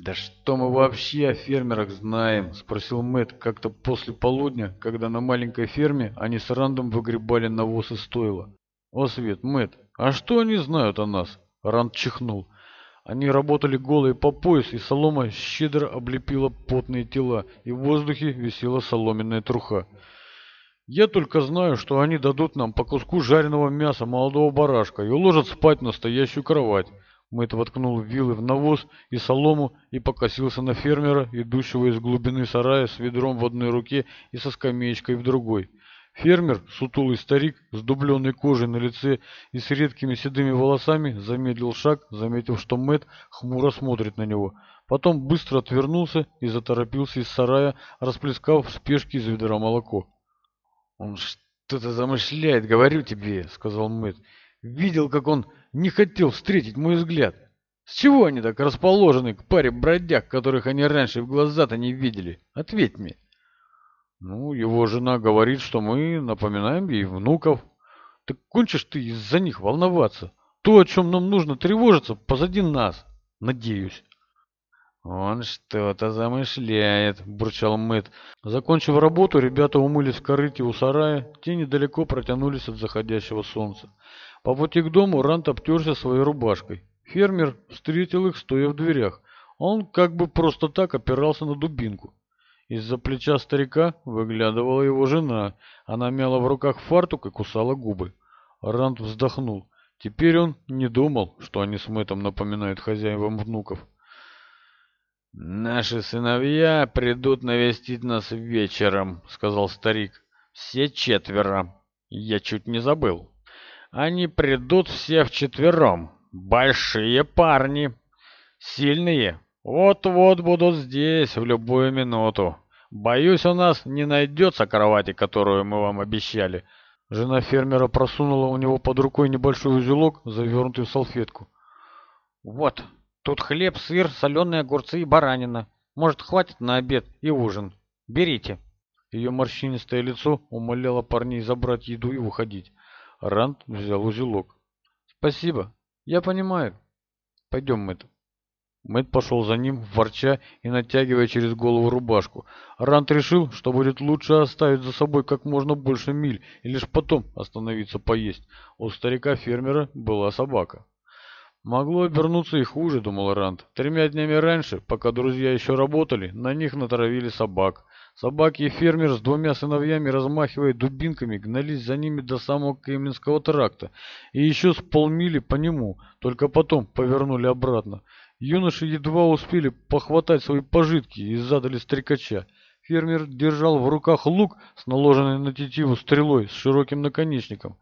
«Да что мы вообще о фермерах знаем?» – спросил Мэт, как-то после полудня, когда на маленькой ферме они с Рандом выгребали навоз и стойла. «О, Свет, Мэтт, а что они знают о нас?» – Ранд чихнул. Они работали голые по пояс, и солома щедро облепила потные тела, и в воздухе висела соломенная труха. «Я только знаю, что они дадут нам по куску жареного мяса молодого барашка и уложат спать в настоящую кровать». Мэтт воткнул вилы в навоз и солому и покосился на фермера, идущего из глубины сарая с ведром в одной руке и со скамеечкой в другой. Фермер, сутулый старик, с дубленной кожей на лице и с редкими седыми волосами, замедлил шаг, заметив, что Мэт хмуро смотрит на него. Потом быстро отвернулся и заторопился из сарая, расплескав в спешке из ведра молоко. «Он что-то замышляет, говорю тебе», — сказал Мэт. «Видел, как он не хотел встретить мой взгляд. С чего они так расположены к паре бродяг, которых они раньше в глаза-то не видели? Ответь мне. Ну, его жена говорит, что мы напоминаем ей внуков. Так кончишь ты из-за них волноваться. То, о чем нам нужно тревожиться, позади нас. Надеюсь. «Он что-то замышляет», – бурчал Мэт. Закончив работу, ребята умылись в корыте у сарая, те недалеко протянулись от заходящего солнца. Папа к дому Рант обтерся своей рубашкой. Фермер встретил их, стоя в дверях. Он как бы просто так опирался на дубинку. Из-за плеча старика выглядывала его жена. Она мяла в руках фартук и кусала губы. Рант вздохнул. Теперь он не думал, что они с Мэттом напоминают хозяевам внуков. «Наши сыновья придут навестить нас вечером», — сказал старик. «Все четверо. Я чуть не забыл». Они придут все вчетвером. Большие парни. Сильные. Вот-вот будут здесь в любую минуту. Боюсь, у нас не найдется кровати, которую мы вам обещали». Жена фермера просунула у него под рукой небольшой узелок, завернутый в салфетку. «Вот, тут хлеб, сыр, соленые огурцы и баранина. Может, хватит на обед и ужин. Берите». Ее морщинистое лицо умоляло парней забрать еду и уходить. Ранд взял узелок. «Спасибо, я понимаю. Пойдем, Мэтт». Мэтт пошел за ним, ворча и натягивая через голову рубашку. Рант решил, что будет лучше оставить за собой как можно больше миль и лишь потом остановиться поесть. У старика-фермера была собака. «Могло обернуться и хуже», — думал Рант. «Тремя днями раньше, пока друзья еще работали, на них натравили собак. Собаки и фермер с двумя сыновьями, размахивая дубинками, гнались за ними до самого Кременского тракта и еще с полмили по нему, только потом повернули обратно. Юноши едва успели похватать свои пожитки и задали стрекача. Фермер держал в руках лук с наложенной на тетиву стрелой с широким наконечником.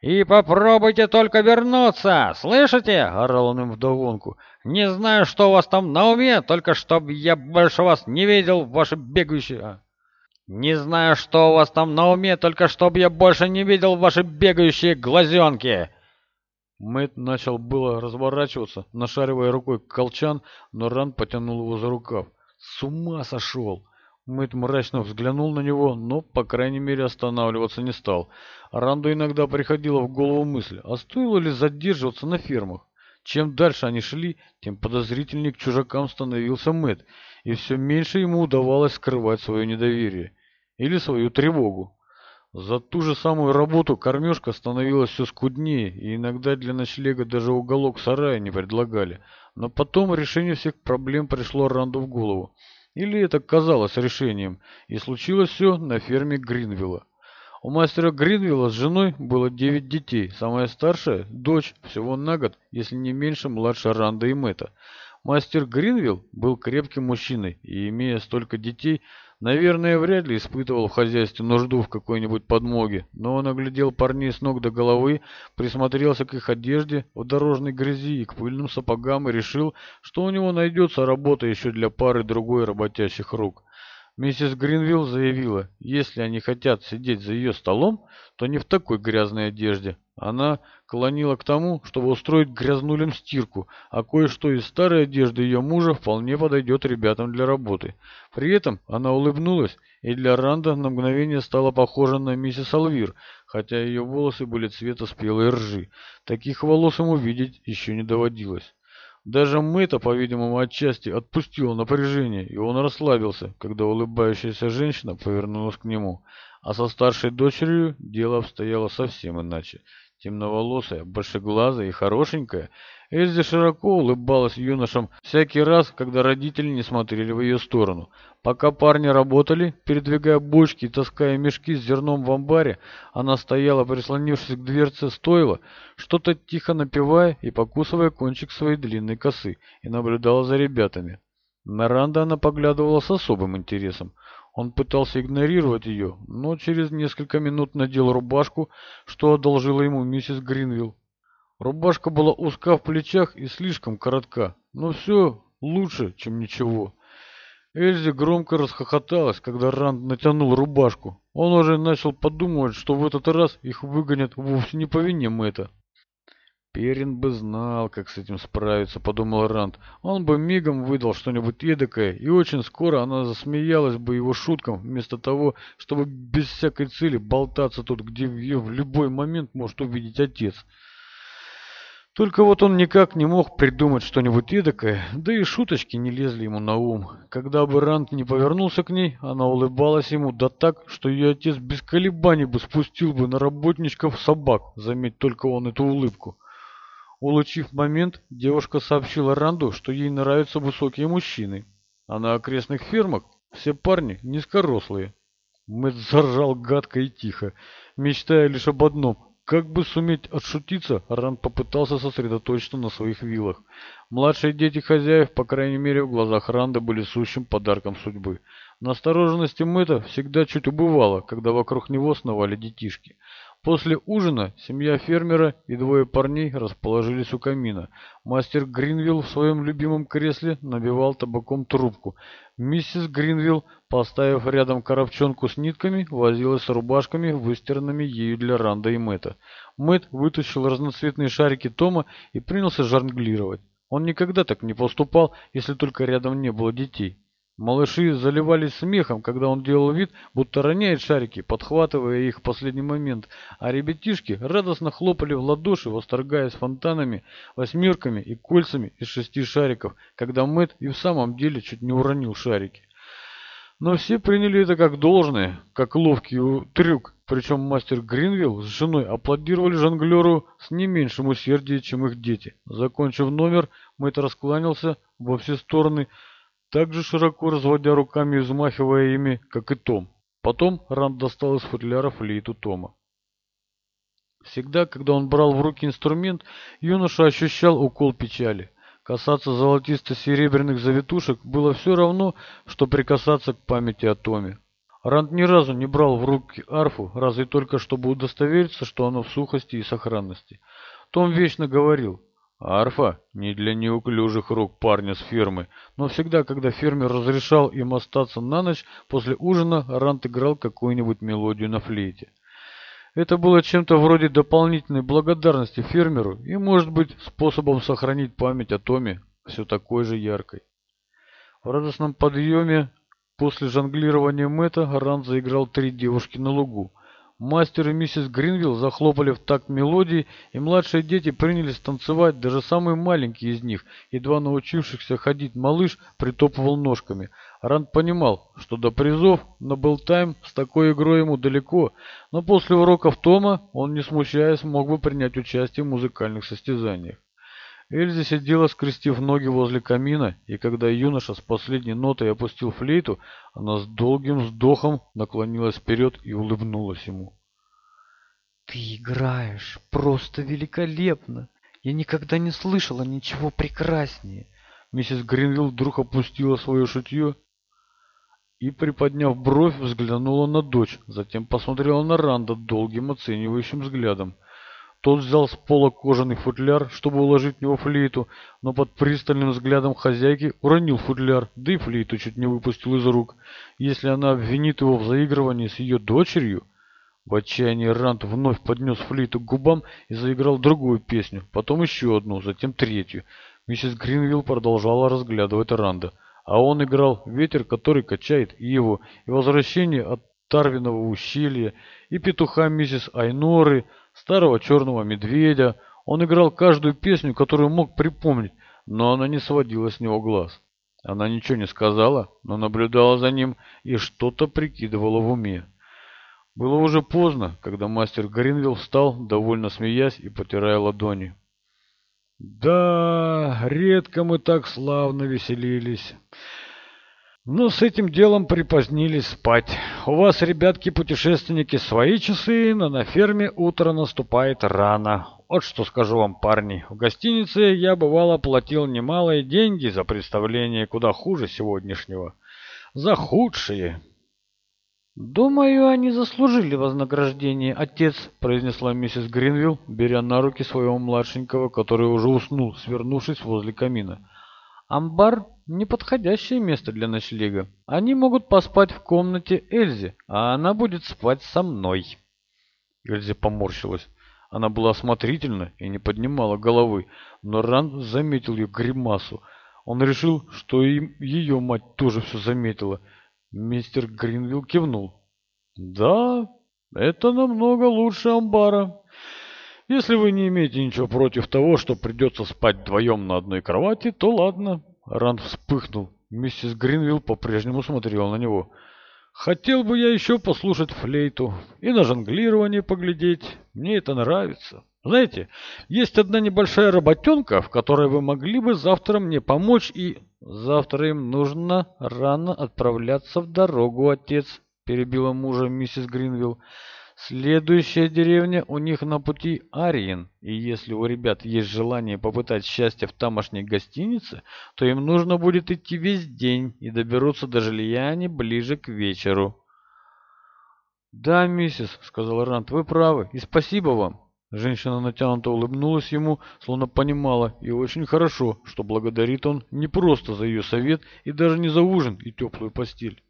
«И попробуйте только вернуться, слышите?» — орал он им вдогонку. «Не знаю, что у вас там на уме, только чтобы я больше вас не видел, ваши бегающие...» «Не знаю, что у вас там на уме, только чтобы я больше не видел ваши бегающие глазенки!» Мэт начал было разворачиваться, нашаривая рукой колчан, но Ран потянул его за рукав. «С ума сошел!» Мэтт мрачно взглянул на него, но, по крайней мере, останавливаться не стал. Ранду иногда приходила в голову мысль, а стоило ли задерживаться на фермах? Чем дальше они шли, тем подозрительнее к чужакам становился Мэтт, и все меньше ему удавалось скрывать свое недоверие или свою тревогу. За ту же самую работу кормежка становилась все скуднее, и иногда для ночлега даже уголок сарая не предлагали. Но потом решение всех проблем пришло Ранду в голову. Или это казалось решением, и случилось все на ферме Гринвилла. У мастера Гринвилла с женой было девять детей, самая старшая – дочь, всего на год, если не меньше младше Ранда и Мэтта. Мастер Гринвилл был крепким мужчиной и, имея столько детей, Наверное, вряд ли испытывал в хозяйстве нужду в какой-нибудь подмоге, но он оглядел парней с ног до головы, присмотрелся к их одежде в дорожной грязи и к пыльным сапогам и решил, что у него найдется работа еще для пары другой работящих рук. Миссис Гринвилл заявила, если они хотят сидеть за ее столом, то не в такой грязной одежде. Она клонила к тому, чтобы устроить грязнулем стирку, а кое-что из старой одежды ее мужа вполне подойдет ребятам для работы. При этом она улыбнулась, и для Ранда на мгновение стала похожа на миссис Алвир, хотя ее волосы были цвета спелой ржи. Таких волос ему видеть еще не доводилось. Даже Мэтта, по-видимому, отчасти отпустила напряжение, и он расслабился, когда улыбающаяся женщина повернулась к нему. А со старшей дочерью дело обстояло совсем иначе темноволосая, большеглазая и хорошенькая, Эльза широко улыбалась юношам всякий раз, когда родители не смотрели в ее сторону. Пока парни работали, передвигая бочки и таская мешки с зерном в амбаре, она стояла, прислонившись к дверце стойла, что-то тихо напевая и покусывая кончик своей длинной косы, и наблюдала за ребятами. На Ранда она поглядывала с особым интересом – он пытался игнорировать ее, но через несколько минут надел рубашку, что одолжила ему миссис Гринвилл. Рубашка была узка в плечах и слишком коротка, но все лучше, чем ничего. Эльзи громко расхохоталась, когда Ранд натянул рубашку. Он уже начал подумывать, что в этот раз их выгонят вовсе не по вине Мэтта. Перин бы знал, как с этим справиться, подумал Ранд. Он бы мигом выдал что-нибудь эдакое, и очень скоро она засмеялась бы его шуткам, вместо того, чтобы без всякой цели болтаться тут, где ее в любой момент может увидеть отец. Только вот он никак не мог придумать что-нибудь эдакое, да и шуточки не лезли ему на ум. Когда бы Ранд не повернулся к ней, она улыбалась ему да так, что ее отец без колебаний бы спустил бы на работничков собак, заметь только он эту улыбку. Улучив момент, девушка сообщила Ранду, что ей нравятся высокие мужчины, а на окрестных фермах все парни низкорослые. Мэтт заржал гадко и тихо, мечтая лишь об одном – как бы суметь отшутиться, Ранд попытался сосредоточиться на своих вилах. Младшие дети хозяев, по крайней мере, в глазах Ранда были сущим подарком судьбы. Настороженности Мэтта всегда чуть убывало, когда вокруг него сновали детишки. После ужина семья фермера и двое парней расположились у камина. Мастер Гринвилл в своем любимом кресле набивал табаком трубку. Миссис Гринвилл, поставив рядом коробчонку с нитками, возилась с рубашками, выстиранными ею для Ранда и Мэтта. Мэтт вытащил разноцветные шарики Тома и принялся жонглировать. Он никогда так не поступал, если только рядом не было детей. Малыши заливались смехом, когда он делал вид, будто роняет шарики, подхватывая их в последний момент, а ребятишки радостно хлопали в ладоши, восторгаясь фонтанами, восьмерками и кольцами из шести шариков, когда Мэтт и в самом деле чуть не уронил шарики. Но все приняли это как должное, как ловкий трюк, причем мастер Гринвилл с женой аплодировали жонглеру с не меньшим усердием, чем их дети. Закончив номер, Мэтт раскланялся во все стороны, также широко разводя руками и взмахивая ими, как и Том. Потом Ранд достал из футляра флейту Тома. Всегда, когда он брал в руки инструмент, юноша ощущал укол печали. Касаться золотисто-серебряных завитушек было все равно, что прикасаться к памяти о Томе. Ранд ни разу не брал в руки арфу, разве только чтобы удостовериться, что оно в сухости и сохранности. Том вечно говорил, Арфа не для неуклюжих рук парня с фермы, но всегда, когда фермер разрешал им остаться на ночь, после ужина Рант играл какую-нибудь мелодию на флейте. Это было чем-то вроде дополнительной благодарности фермеру и, может быть, способом сохранить память о Томе все такой же яркой. В радостном подъеме после жонглирования Мэтта Рант заиграл три девушки на лугу. Мастер и миссис Гринвилл захлопали в такт мелодии, и младшие дети принялись танцевать, даже самый маленький из них, едва научившийся ходить малыш, притопывал ножками. Ранд понимал, что до призов на Бел Тайн с такой игрой ему далеко, но после уроков Тома он, не смущаясь, мог бы принять участие в музыкальных состязаниях. Эльза сидела, скрестив ноги возле камина, и когда юноша с последней нотой опустил флейту, она с долгим вздохом наклонилась вперед и улыбнулась ему. «Ты играешь просто великолепно! Я никогда не слышала ничего прекраснее!» Миссис Гринвилл вдруг опустила свое шутье и, приподняв бровь, взглянула на дочь, затем посмотрела на Ранда долгим оценивающим взглядом – тот взял с пола кожаный футляр, чтобы уложить в него флейту, но под пристальным взглядом хозяйки уронил футляр, да и флейту чуть не выпустил из рук. Если она обвинит его в заигрывании с ее дочерью... В отчаянии Рант вновь поднес флейту к губам и заиграл другую песню, потом еще одну, затем третью. Миссис Гринвилл продолжала разглядывать Ранда, а он играл «Ветер, который качает его», и «Возвращение от Тарвиного ущелья» и «Петуха миссис Айноры», старого черного медведя. Он играл каждую песню, которую мог припомнить, но она не сводила с него глаз. Она ничего не сказала, но наблюдала за ним и что-то прикидывала в уме. Было уже поздно, когда мастер Гринвилл встал, довольно смеясь и потирая ладони. «Да, редко мы так славно веселились. Но с этим делом припозднились спать. У вас, ребятки, путешественники, свои часы, но на ферме утро наступает рано. Вот что скажу вам, парни. В гостинице я, бывало, платил немалые деньги за представление куда хуже сегодняшнего. За худшие. «Думаю, они заслужили вознаграждение, отец», — произнесла миссис Гринвилл, беря на руки своего младшенького, который уже уснул, свернувшись возле камина. Амбар – неподходящее место для ночлега. Они могут поспать в комнате Эльзы, а она будет спать со мной». Эльза поморщилась. Она была осмотрительна и не поднимала головы, но Ран заметил ее гримасу. Он решил, что и ее мать тоже все заметила. Мистер Гринвилл кивнул. «Да, это намного лучше амбара. Если вы не имеете ничего против того, что придется спать вдвоем на одной кровати, то ладно». Ран вспыхнул. Миссис Гринвилл по-прежнему смотрела на него. «Хотел бы я еще послушать флейту и на жонглирование поглядеть. Мне это нравится. Знаете, есть одна небольшая работенка, в которой вы могли бы завтра мне помочь, и завтра им нужно рано отправляться в дорогу, отец», — перебила мужа миссис Гринвилл. Следующая деревня у них на пути Ариен, и если у ребят есть желание попытать счастье в тамошней гостинице, то им нужно будет идти весь день и доберутся до жилья Жильяни ближе к вечеру. «Да, миссис», — сказал Рант, — «вы правы, и спасибо вам». Женщина натянуто улыбнулась ему, словно понимала, и очень хорошо, что благодарит он не просто за ее совет и даже не за ужин и теплую постель.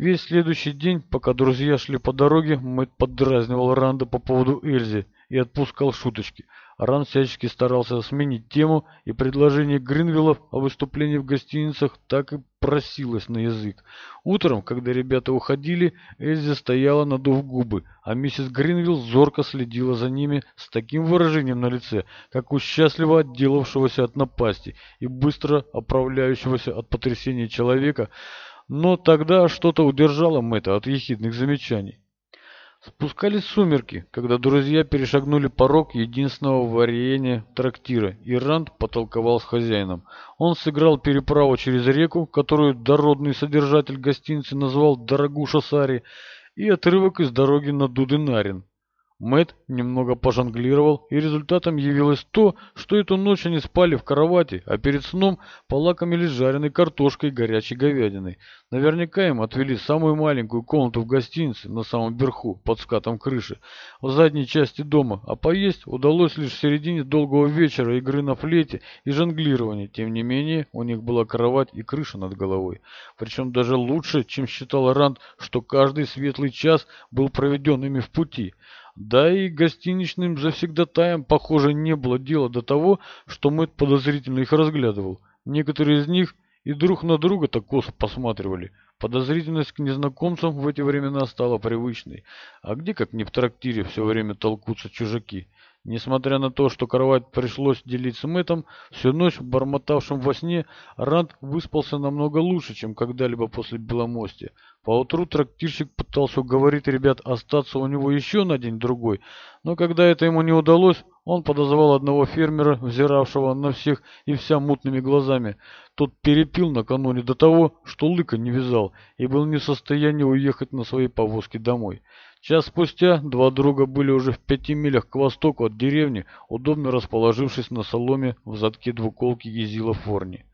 Весь следующий день, пока друзья шли по дороге, Мэтт поддразнивал Ранда по поводу Эльзы и отпускал шуточки. Ран всячески старался сменить тему, и предложение Гринвиллов о выступлении в гостиницах так и просилось на язык. Утром, когда ребята уходили, Эльза стояла, надув губы, а миссис Гринвилл зорко следила за ними с таким выражением на лице, как у счастливо отделавшегося от напасти и быстро оправляющегося от потрясения человека – но тогда что-то удержало Мэтта от ехидных замечаний. Спускались сумерки, когда друзья перешагнули порог единственного варенья трактира, и Ранд потолковал с хозяином. Он сыграл переправу через реку, которую дородный содержатель гостиницы назвал «Дорогуша Сари», и отрывок из дороги на Дудынарин. Мэтт немного пожонглировал, и результатом явилось то, что эту ночь они спали в кровати, а перед сном полакомились жареной картошкой и горячей говядиной. Наверняка им отвели самую маленькую комнату в гостинице на самом верху, под скатом крыши, в задней части дома, а поесть удалось лишь в середине долгого вечера игры на флейте и жонглирования. Тем не менее, у них была кровать и крыша над головой. Причем даже лучше, чем считал Ранд, что каждый светлый час был проведен ими в пути. Да и гостиничным за всегда таем, похоже, не было дела до того, что Мэтт подозрительно их разглядывал. Некоторые из них и друг на друга так косо посматривали. Подозрительность к незнакомцам в эти времена стала привычной. А где, как не в трактире, все время толкутся чужаки? Несмотря на то, что кровать пришлось делить с Мэттом, всю ночь бормотавшим во сне, Ранд выспался намного лучше, чем когда-либо после Беломостя. Поутру трактирщик пытался уговорить ребят остаться у него еще на день-другой, но когда это ему не удалось, он подозвал одного фермера, взиравшего на всех и вся мутными глазами. Тот перепил накануне до того, что лыка не вязал и был не в состоянии уехать на своей повозке домой. Час спустя два друга были уже в пяти милях к востоку от деревни, удобно расположившись на соломе в задке двуколки Гизила Форни.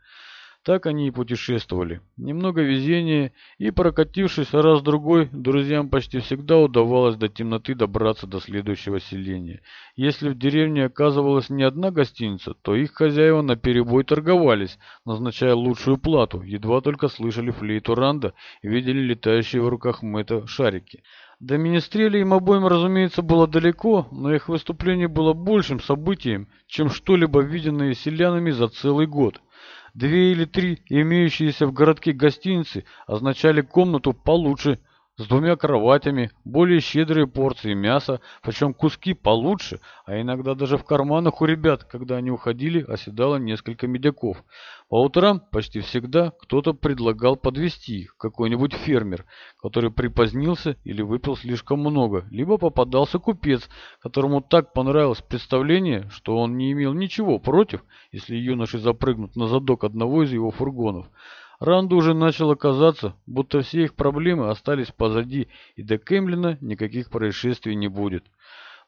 Так они и путешествовали. Немного везения, и прокатившись раз-другой, друзьям почти всегда удавалось до темноты добраться до следующего селения. Если в деревне оказывалась не одна гостиница, то их хозяева наперебой торговались, назначая лучшую плату, едва только слышали флейту Ранда и видели летающие в руках Мэтта шарики. До министрели им обоим, разумеется, было далеко, но их выступление было большим событием, чем что-либо виденное селянами за целый год две или три имеющиеся в городке гостиницы означали комнату получше с двумя кроватями, более щедрые порции мяса, причем куски получше, а иногда даже в карманах у ребят, когда они уходили, оседало несколько медяков. По утрам почти всегда кто-то предлагал подвести их, какой-нибудь фермер, который припозднился или выпил слишком много, либо попадался купец, которому так понравилось представление, что он не имел ничего против, если юноши запрыгнут на задок одного из его фургонов. Ранду уже начало казаться, будто все их проблемы остались позади, и до Кемлина никаких происшествий не будет.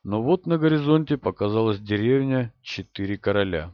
Но вот на горизонте показалась деревня Четыре Короля.